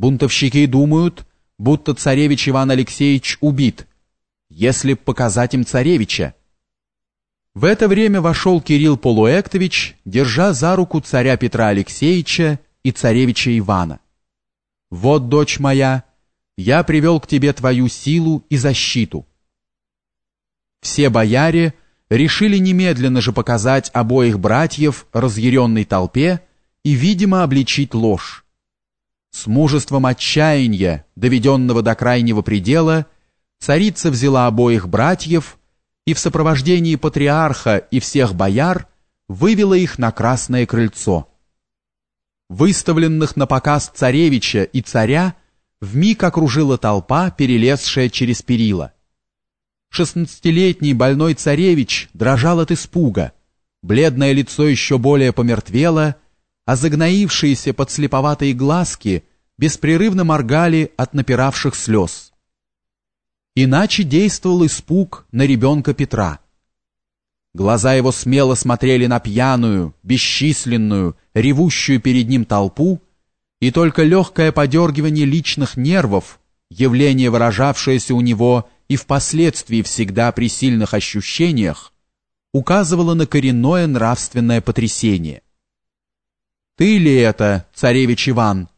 Бунтовщики думают, будто царевич Иван Алексеевич убит, если б показать им царевича. В это время вошел Кирилл Полуэктович, держа за руку царя Петра Алексеевича и царевича Ивана. «Вот, дочь моя, я привел к тебе твою силу и защиту». Все бояре решили немедленно же показать обоих братьев разъяренной толпе и, видимо, обличить ложь. С мужеством отчаяния, доведенного до крайнего предела, царица взяла обоих братьев и в сопровождении патриарха и всех бояр вывела их на Красное крыльцо. Выставленных на показ царевича и царя вмиг окружила толпа, перелезшая через перила. Шестнадцатилетний больной царевич дрожал от испуга, бледное лицо еще более помертвело, а загноившиеся подслеповатые глазки беспрерывно моргали от напиравших слез. Иначе действовал испуг на ребенка Петра. Глаза его смело смотрели на пьяную, бесчисленную, ревущую перед ним толпу, и только легкое подергивание личных нервов, явление, выражавшееся у него и впоследствии всегда при сильных ощущениях, указывало на коренное нравственное потрясение. «Ты ли это, царевич Иван?»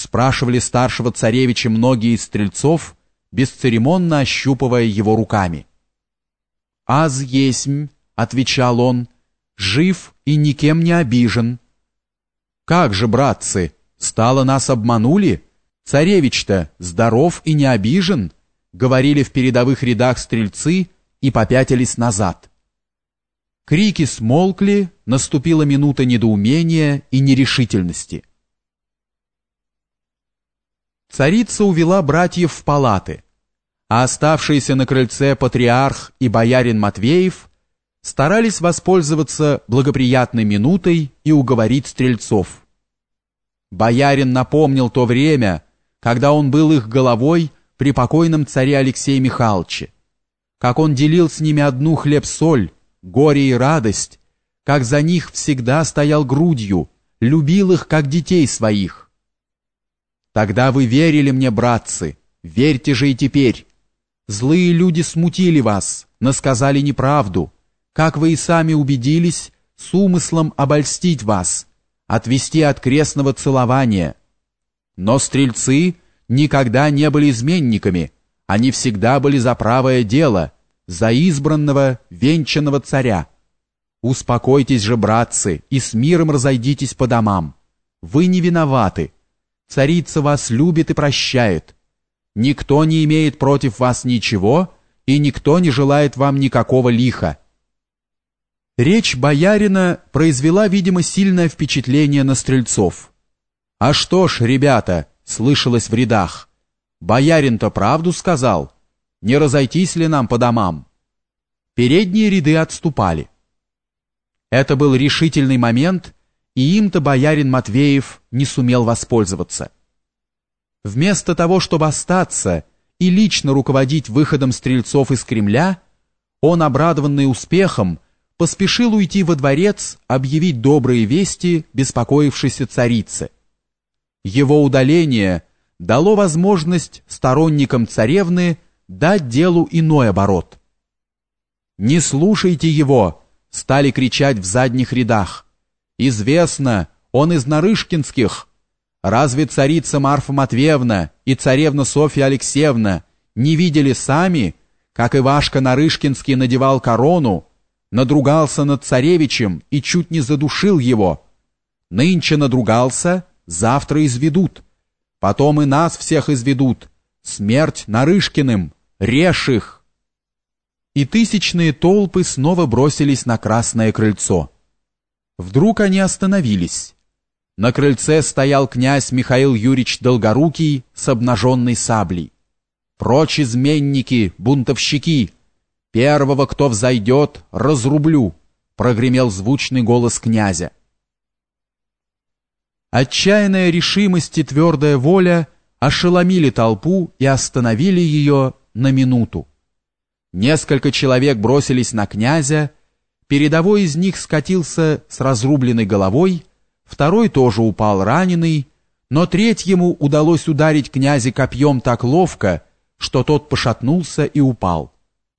Спрашивали старшего царевича многие из стрельцов, бесцеремонно ощупывая его руками. «Аз есмь», — отвечал он, — «жив и никем не обижен». «Как же, братцы, стало нас обманули? Царевич-то здоров и не обижен», — говорили в передовых рядах стрельцы и попятились назад. Крики смолкли, наступила минута недоумения и нерешительности. Царица увела братьев в палаты, а оставшиеся на крыльце патриарх и боярин Матвеев старались воспользоваться благоприятной минутой и уговорить стрельцов. Боярин напомнил то время, когда он был их головой при покойном царе Алексее Михайловиче, как он делил с ними одну хлеб-соль, горе и радость, как за них всегда стоял грудью, любил их, как детей своих. Тогда вы верили мне, братцы, верьте же и теперь. Злые люди смутили вас, насказали неправду, как вы и сами убедились, с умыслом обольстить вас, отвести от крестного целования. Но стрельцы никогда не были изменниками, они всегда были за правое дело, за избранного, венчанного царя. Успокойтесь же, братцы, и с миром разойдитесь по домам. Вы не виноваты, Царица вас любит и прощает. Никто не имеет против вас ничего, и никто не желает вам никакого лиха. Речь боярина произвела, видимо, сильное впечатление на стрельцов. «А что ж, ребята», — слышалось в рядах, — «боярин-то правду сказал. Не разойтись ли нам по домам?» Передние ряды отступали. Это был решительный момент — и им-то боярин Матвеев не сумел воспользоваться. Вместо того, чтобы остаться и лично руководить выходом стрельцов из Кремля, он, обрадованный успехом, поспешил уйти во дворец объявить добрые вести беспокоившейся царице. Его удаление дало возможность сторонникам царевны дать делу иной оборот. «Не слушайте его!» — стали кричать в задних рядах. Известно, он из Нарышкинских. Разве царица Марфа Матвеевна и царевна Софья Алексеевна не видели сами, как Ивашка Нарышкинский надевал корону, надругался над царевичем и чуть не задушил его? Нынче надругался, завтра изведут. Потом и нас всех изведут. Смерть Нарышкиным, режь их!» И тысячные толпы снова бросились на Красное крыльцо. Вдруг они остановились. На крыльце стоял князь Михаил Юрьевич Долгорукий с обнаженной саблей. «Прочь изменники, бунтовщики! Первого, кто взойдет, разрублю!» прогремел звучный голос князя. Отчаянная решимость и твердая воля ошеломили толпу и остановили ее на минуту. Несколько человек бросились на князя, Передовой из них скатился с разрубленной головой, второй тоже упал раненый, но третьему удалось ударить князя копьем так ловко, что тот пошатнулся и упал.